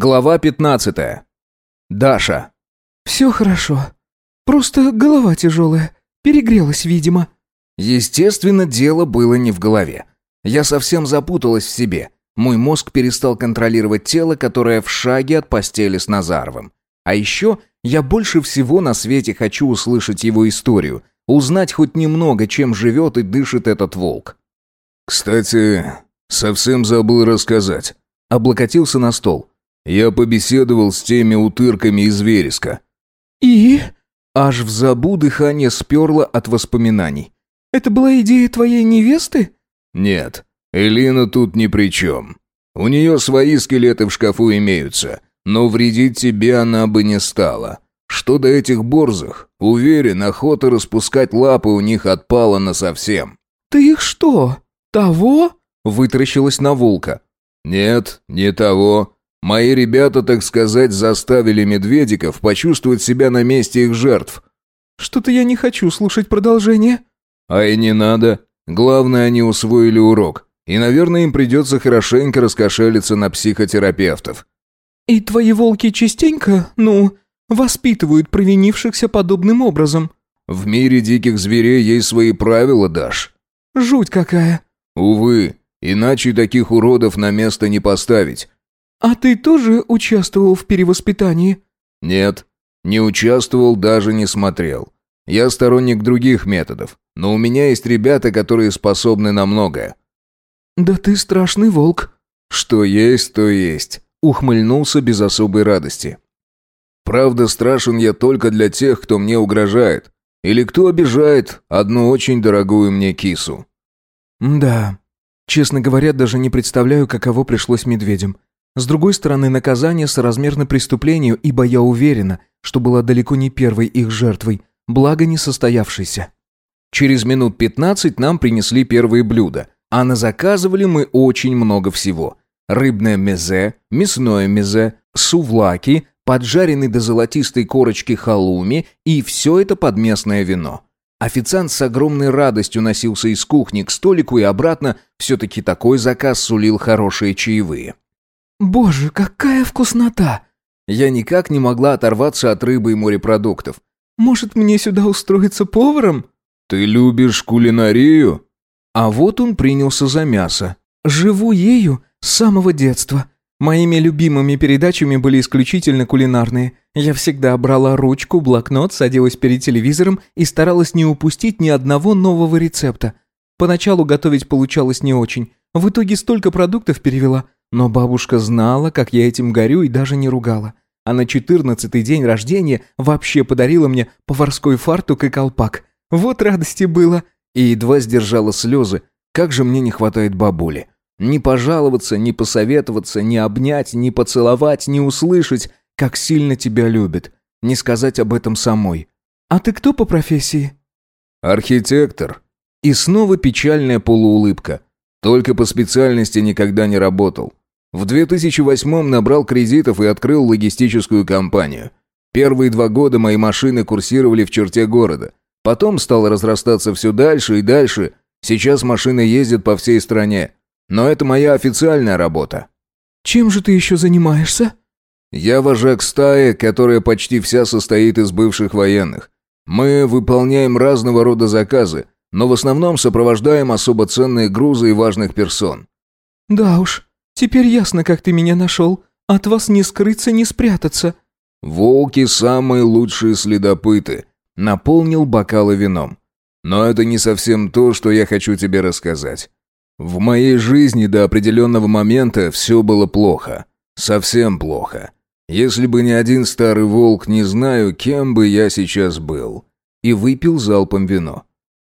Глава 15. Даша. «Все хорошо. Просто голова тяжелая. Перегрелась, видимо». Естественно, дело было не в голове. Я совсем запуталась в себе. Мой мозг перестал контролировать тело, которое в шаге от постели с Назаровым. А еще я больше всего на свете хочу услышать его историю, узнать хоть немного, чем живет и дышит этот волк. «Кстати, совсем забыл рассказать». Облокотился на стол. «Я побеседовал с теми утырками из вереска». «И?» Аж в забу дыхание сперло от воспоминаний. «Это была идея твоей невесты?» «Нет, Элина тут ни при чем. У нее свои скелеты в шкафу имеются, но вредить тебе она бы не стала. Что до этих борзых, уверен, охота распускать лапы у них отпала насовсем». «Ты их что, того?» Вытаращилась на волка. «Нет, не того. Мои ребята, так сказать, заставили медведиков почувствовать себя на месте их жертв». «Что-то я не хочу слушать продолжение». «А и не надо. Главное, они усвоили урок. И, наверное, им придется хорошенько раскошелиться на психотерапевтов». «И твои волки частенько, ну, воспитывают провинившихся подобным образом?» «В мире диких зверей есть свои правила, Даш». «Жуть какая». «Увы, иначе таких уродов на место не поставить». «А ты тоже участвовал в перевоспитании?» «Нет, не участвовал, даже не смотрел. Я сторонник других методов, но у меня есть ребята, которые способны на многое». «Да ты страшный волк». «Что есть, то есть», — ухмыльнулся без особой радости. «Правда, страшен я только для тех, кто мне угрожает. Или кто обижает одну очень дорогую мне кису». «Да. Честно говоря, даже не представляю, каково пришлось медведям. С другой стороны, наказание соразмерно преступлению, ибо я уверена, что была далеко не первой их жертвой, благо не состоявшейся». Через минут пятнадцать нам принесли первые блюда, а назаказывали мы очень много всего. Рыбное мезе, мясное мезе, сувлаки, поджаренный до золотистой корочки халуми и все это под местное вино. Официант с огромной радостью носился из кухни к столику и обратно, все-таки такой заказ сулил хорошие чаевые. «Боже, какая вкуснота!» Я никак не могла оторваться от рыбы и морепродуктов. «Может, мне сюда устроиться поваром?» «Ты любишь кулинарию?» А вот он принялся за мясо. «Живу ею с самого детства. Моими любимыми передачами были исключительно кулинарные. Я всегда брала ручку, блокнот, садилась перед телевизором и старалась не упустить ни одного нового рецепта. Поначалу готовить получалось не очень. В итоге столько продуктов перевела. Но бабушка знала, как я этим горю и даже не ругала. А на четырнадцатый день рождения вообще подарила мне поварской фартук и колпак. Вот радости было. И едва сдержала слезы. Как же мне не хватает бабули. Не пожаловаться, не посоветоваться, не обнять, не поцеловать, не услышать, как сильно тебя любит. Не сказать об этом самой. «А ты кто по профессии?» «Архитектор». И снова печальная полуулыбка. Только по специальности никогда не работал. В 2008-м набрал кредитов и открыл логистическую компанию. Первые два года мои машины курсировали в черте города. Потом стало разрастаться все дальше и дальше. Сейчас машины ездят по всей стране. Но это моя официальная работа. «Чем же ты еще занимаешься?» Я вожак стаи, которая почти вся состоит из бывших военных. Мы выполняем разного рода заказы, но в основном сопровождаем особо ценные грузы и важных персон. «Да уж, теперь ясно, как ты меня нашел. От вас не скрыться, не спрятаться». «Волки – самые лучшие следопыты», – наполнил бокалы вином. «Но это не совсем то, что я хочу тебе рассказать. В моей жизни до определенного момента все было плохо. Совсем плохо. Если бы не один старый волк, не знаю, кем бы я сейчас был. И выпил залпом вино.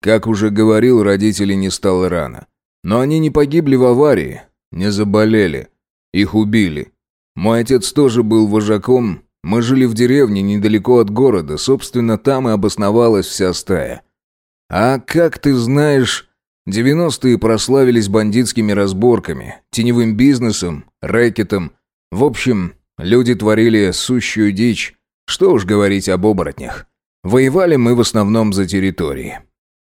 Как уже говорил, родителей не стало рано. Но они не погибли в аварии, не заболели. Их убили. Мой отец тоже был вожаком. Мы жили в деревне недалеко от города, собственно, там и обосновалась вся стая. А как ты знаешь, 90-е прославились бандитскими разборками, теневым бизнесом, рэкетом. В общем, Люди творили сущую дичь. Что уж говорить об оборотнях. Воевали мы в основном за территории.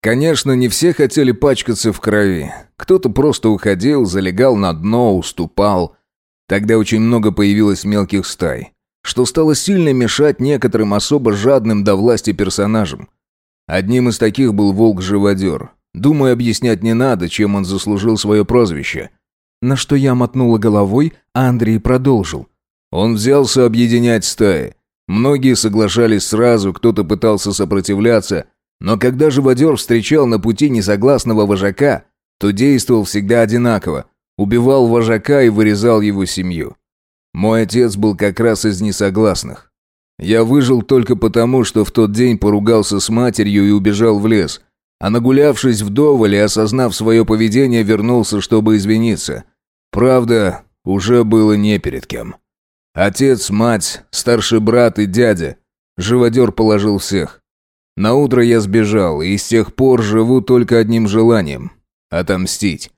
Конечно, не все хотели пачкаться в крови. Кто-то просто уходил, залегал на дно, уступал. Тогда очень много появилось мелких стай, что стало сильно мешать некоторым особо жадным до власти персонажам. Одним из таких был волк-живодер. Думаю, объяснять не надо, чем он заслужил свое прозвище. На что я мотнула головой, а Андрей продолжил. Он взялся объединять стаи. Многие соглашались сразу, кто-то пытался сопротивляться, но когда живодер встречал на пути несогласного вожака, то действовал всегда одинаково, убивал вожака и вырезал его семью. Мой отец был как раз из несогласных. Я выжил только потому, что в тот день поругался с матерью и убежал в лес, а нагулявшись вдоволь и осознав свое поведение, вернулся, чтобы извиниться. Правда, уже было не перед кем. Отец, мать, старший брат и дядя. Живодер положил всех. На утро я сбежал, и с тех пор живу только одним желанием – отомстить.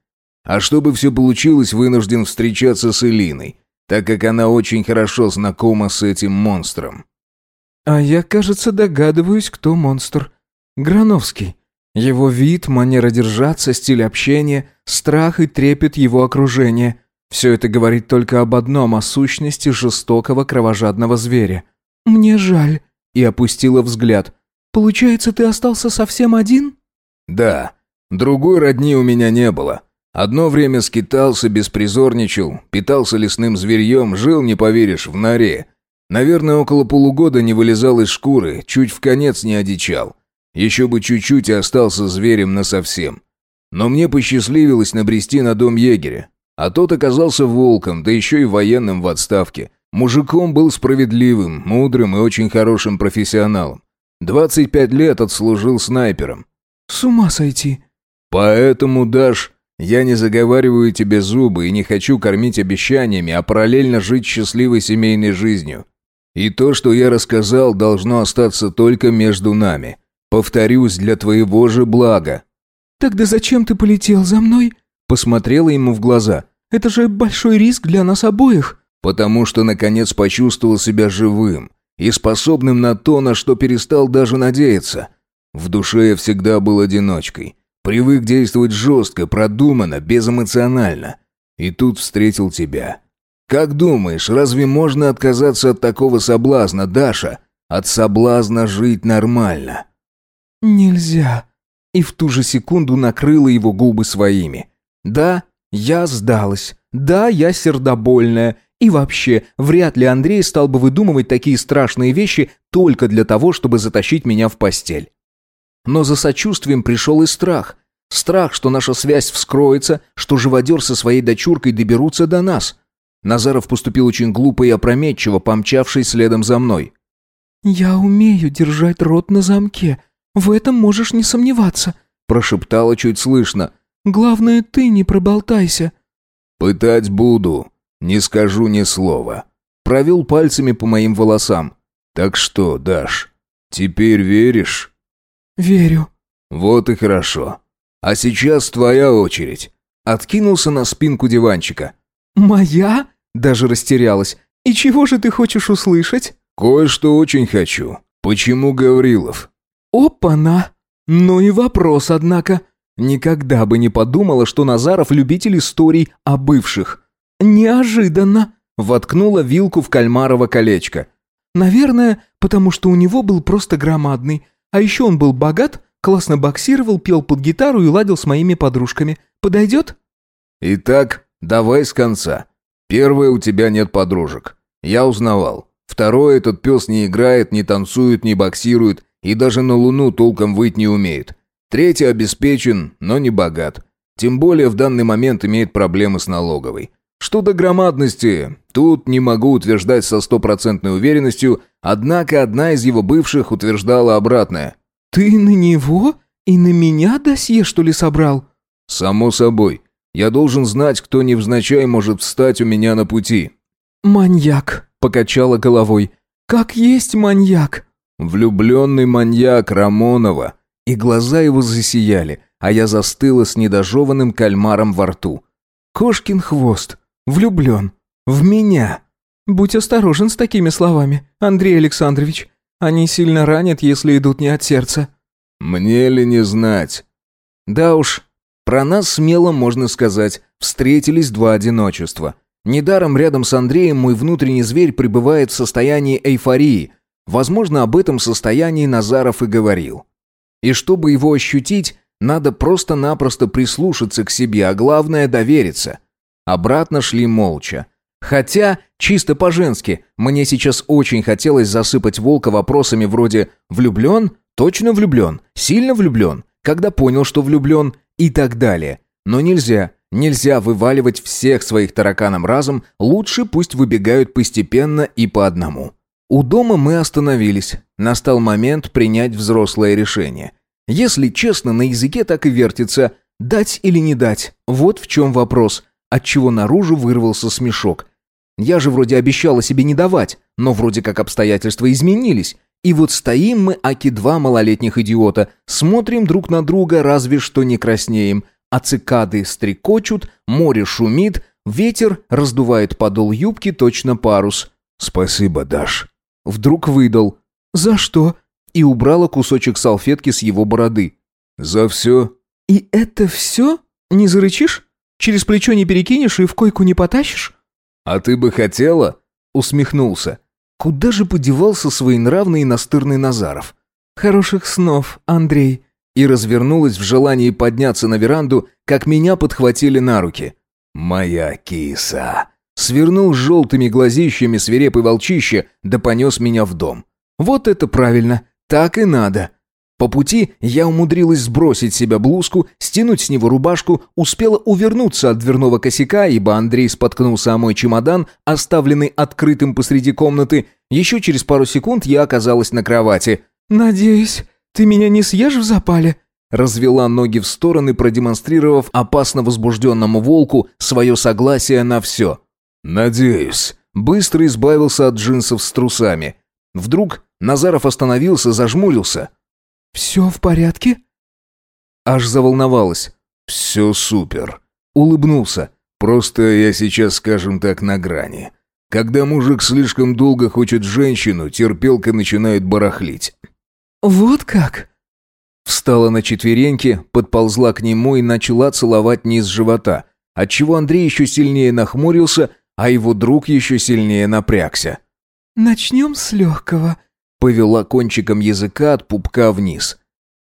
А чтобы все получилось, вынужден встречаться с Элиной, так как она очень хорошо знакома с этим монстром. А я, кажется, догадываюсь, кто монстр. Грановский. Его вид, манера держаться, стиль общения, страх и трепет его окружения. Все это говорит только об одном, о сущности жестокого кровожадного зверя. «Мне жаль», — и опустила взгляд. «Получается, ты остался совсем один?» «Да. Другой родни у меня не было. Одно время скитался, беспризорничал, питался лесным зверьем, жил, не поверишь, в норе. Наверное, около полугода не вылезал из шкуры, чуть в конец не одичал. Еще бы чуть-чуть и остался зверем насовсем. Но мне посчастливилось набрести на дом егеря. А тот оказался волком, да еще и военным в отставке. Мужиком был справедливым, мудрым и очень хорошим профессионалом. 25 лет отслужил снайпером. С ума сойти. Поэтому, Даш, я не заговариваю тебе зубы и не хочу кормить обещаниями, а параллельно жить счастливой семейной жизнью. И то, что я рассказал, должно остаться только между нами. Повторюсь, для твоего же блага. Тогда зачем ты полетел за мной? Посмотрела ему в глаза. Это же большой риск для нас обоих. Потому что наконец почувствовал себя живым и способным на то, на что перестал даже надеяться. В душе я всегда был одиночкой. Привык действовать жестко, продуманно, безэмоционально. И тут встретил тебя. Как думаешь, разве можно отказаться от такого соблазна, Даша? От соблазна жить нормально? Нельзя. И в ту же секунду накрыла его губы своими. Да, я сдалась. Да, я сердобольная. И вообще, вряд ли Андрей стал бы выдумывать такие страшные вещи только для того, чтобы затащить меня в постель. Но за сочувствием пришел и страх. Страх, что наша связь вскроется, что живодер со своей дочуркой доберутся до нас. Назаров поступил очень глупо и опрометчиво, помчавшись следом за мной. «Я умею держать рот на замке. В этом можешь не сомневаться», прошептала чуть слышно. «Главное, ты не проболтайся». «Пытать буду. Не скажу ни слова». Провел пальцами по моим волосам. «Так что, Даш, теперь веришь?» «Верю». «Вот и хорошо. А сейчас твоя очередь». Откинулся на спинку диванчика. «Моя?» Даже растерялась. «И чего же ты хочешь услышать?» «Кое-что очень хочу. Почему Гаврилов?» «Опа-на! Ну и вопрос, однако. Никогда бы не подумала, что Назаров любитель историй о бывших. Неожиданно!» Воткнула вилку в кальмарово колечко. «Наверное, потому что у него был просто громадный. А еще он был богат, классно боксировал, пел под гитару и ладил с моими подружками. Подойдет?» «Итак, давай с конца. Первое, у тебя нет подружек. Я узнавал. Второе, этот пес не играет, не танцует, не боксирует и даже на Луну толком выйти не умеет. Третий обеспечен, но не богат. Тем более в данный момент имеет проблемы с налоговой. Что до громадности, тут не могу утверждать со стопроцентной уверенностью, однако одна из его бывших утверждала обратное. «Ты на него и на меня досье, что ли, собрал?» «Само собой. Я должен знать, кто невзначай может встать у меня на пути». «Маньяк», — покачала головой. «Как есть маньяк». «Влюбленный маньяк Рамонова». И глаза его засияли, а я застыла с недожеванным кальмаром во рту. «Кошкин хвост. Влюблен. В меня». «Будь осторожен с такими словами, Андрей Александрович. Они сильно ранят, если идут не от сердца». «Мне ли не знать?» «Да уж, про нас смело можно сказать, встретились два одиночества. Недаром рядом с Андреем мой внутренний зверь пребывает в состоянии эйфории. Возможно, об этом состоянии Назаров и говорил. И чтобы его ощутить, надо просто-напросто прислушаться к себе, а главное довериться. Обратно шли молча. Хотя, чисто по-женски, мне сейчас очень хотелось засыпать волка вопросами вроде «влюблен? Точно влюблен? Сильно влюблен? Когда понял, что влюблен?» и так далее. Но нельзя, нельзя вываливать всех своих тараканам разом, лучше пусть выбегают постепенно и по одному. У дома мы остановились. Настал момент принять взрослое решение. Если честно, на языке так и вертится «дать или не дать». Вот в чем вопрос, отчего наружу вырвался смешок. Я же вроде обещала себе не давать, но вроде как обстоятельства изменились. И вот стоим мы, аки два малолетних идиота, смотрим друг на друга, разве что не краснеем, а цикады стрекочут, море шумит, ветер раздувает подол юбки точно парус. «Спасибо, Даш». Вдруг выдал. «За что?» И убрала кусочек салфетки с его бороды. «За все». «И это все? Не зарычишь? Через плечо не перекинешь и в койку не потащишь?» «А ты бы хотела?» Усмехнулся. Куда же подевался своенравный и настырный Назаров? «Хороших снов, Андрей!» И развернулась в желании подняться на веранду, как меня подхватили на руки. «Моя киса!» Свернул желтыми глазищами свирепый волчище, да понес меня в дом. Вот это правильно, так и надо. По пути я умудрилась сбросить себя блузку, стянуть с него рубашку, успела увернуться от дверного косяка, ибо Андрей споткнулся о мой чемодан, оставленный открытым посреди комнаты. Еще через пару секунд я оказалась на кровати. «Надеюсь, ты меня не съешь в запале?» Развела ноги в стороны, продемонстрировав опасно возбужденному волку свое согласие на все. «Надеюсь». Быстро избавился от джинсов с трусами. Вдруг Назаров остановился, зажмурился. «Все в порядке?» Аж заволновалась. «Все супер». Улыбнулся. «Просто я сейчас, скажем так, на грани. Когда мужик слишком долго хочет женщину, терпелка начинает барахлить». «Вот как?» Встала на четвереньки, подползла к нему и начала целовать низ живота, отчего Андрей еще сильнее нахмурился, а его друг еще сильнее напрягся. «Начнем с легкого», повела кончиком языка от пупка вниз.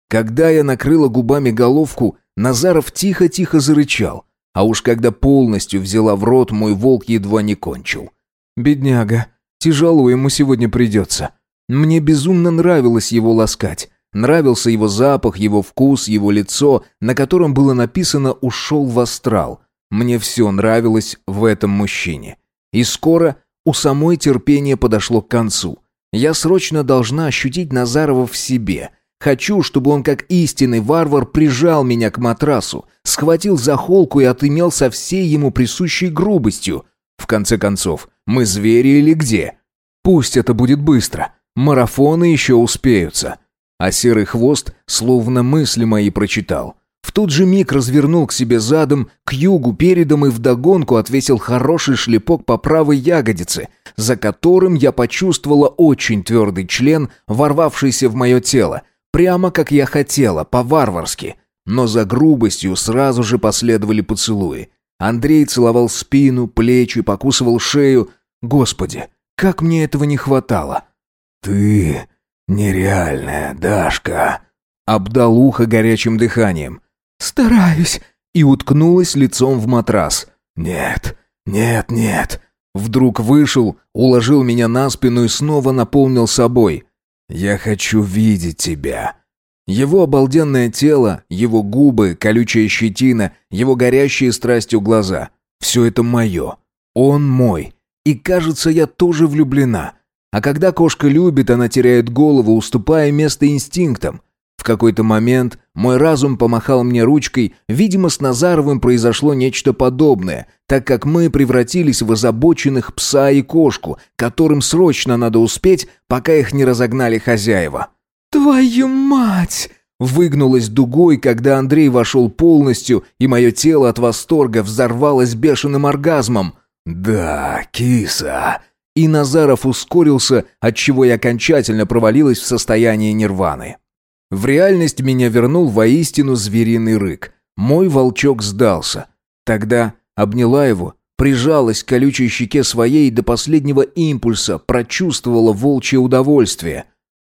Когда я накрыла губами головку, Назаров тихо-тихо зарычал, а уж когда полностью взяла в рот, мой волк едва не кончил. Бедняга, тяжело ему сегодня придется. Мне безумно нравилось его ласкать. Нравился его запах, его вкус, его лицо, на котором было написано «ушел в астрал». Мне все нравилось в этом мужчине. И скоро у самой терпение подошло к концу. Я срочно должна ощутить Назарова в себе. Хочу, чтобы он, как истинный варвар, прижал меня к матрасу, схватил за холку и отымел со всей ему присущей грубостью. В конце концов, мы звери или где? Пусть это будет быстро. Марафоны еще успеются. А серый хвост словно мысли мои прочитал. В тот же миг развернул к себе задом, к югу, передом и вдогонку отвесил хороший шлепок по правой ягодице, за которым я почувствовала очень твердый член, ворвавшийся в мое тело, прямо как я хотела, по-варварски. Но за грубостью сразу же последовали поцелуи. Андрей целовал спину, плечи, покусывал шею. Господи, как мне этого не хватало. «Ты нереальная, Дашка», — обдал ухо горячим дыханием. «Стараюсь», и уткнулась лицом в матрас. «Нет, нет, нет». Вдруг вышел, уложил меня на спину и снова наполнил собой. «Я хочу видеть тебя». Его обалденное тело, его губы, колючая щетина, его горящие страстью глаза. Все это мое. Он мой. И кажется, я тоже влюблена. А когда кошка любит, она теряет голову, уступая место инстинктам. В какой-то момент мой разум помахал мне ручкой, видимо, с Назаровым произошло нечто подобное, так как мы превратились в озабоченных пса и кошку, которым срочно надо успеть, пока их не разогнали хозяева. «Твою мать!» Выгнулась дугой, когда Андрей вошел полностью, и мое тело от восторга взорвалось бешеным оргазмом. «Да, киса!» И Назаров ускорился, отчего я окончательно провалилась в состояние нирваны. В реальность меня вернул воистину звериный рык. Мой волчок сдался. Тогда обняла его, прижалась к колючей щеке своей и до последнего импульса прочувствовала волчье удовольствие.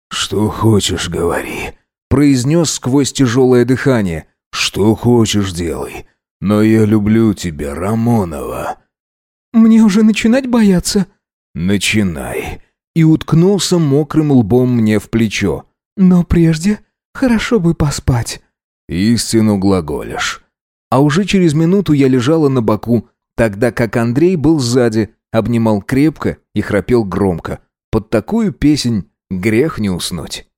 «Что хочешь, говори», — произнес сквозь тяжелое дыхание. «Что хочешь, делай. Но я люблю тебя, Рамонова». «Мне уже начинать бояться?» «Начинай». И уткнулся мокрым лбом мне в плечо. «Но прежде хорошо бы поспать». «Истину глаголишь». А уже через минуту я лежала на боку, тогда как Андрей был сзади, обнимал крепко и храпел громко. Под такую песнь грех не уснуть.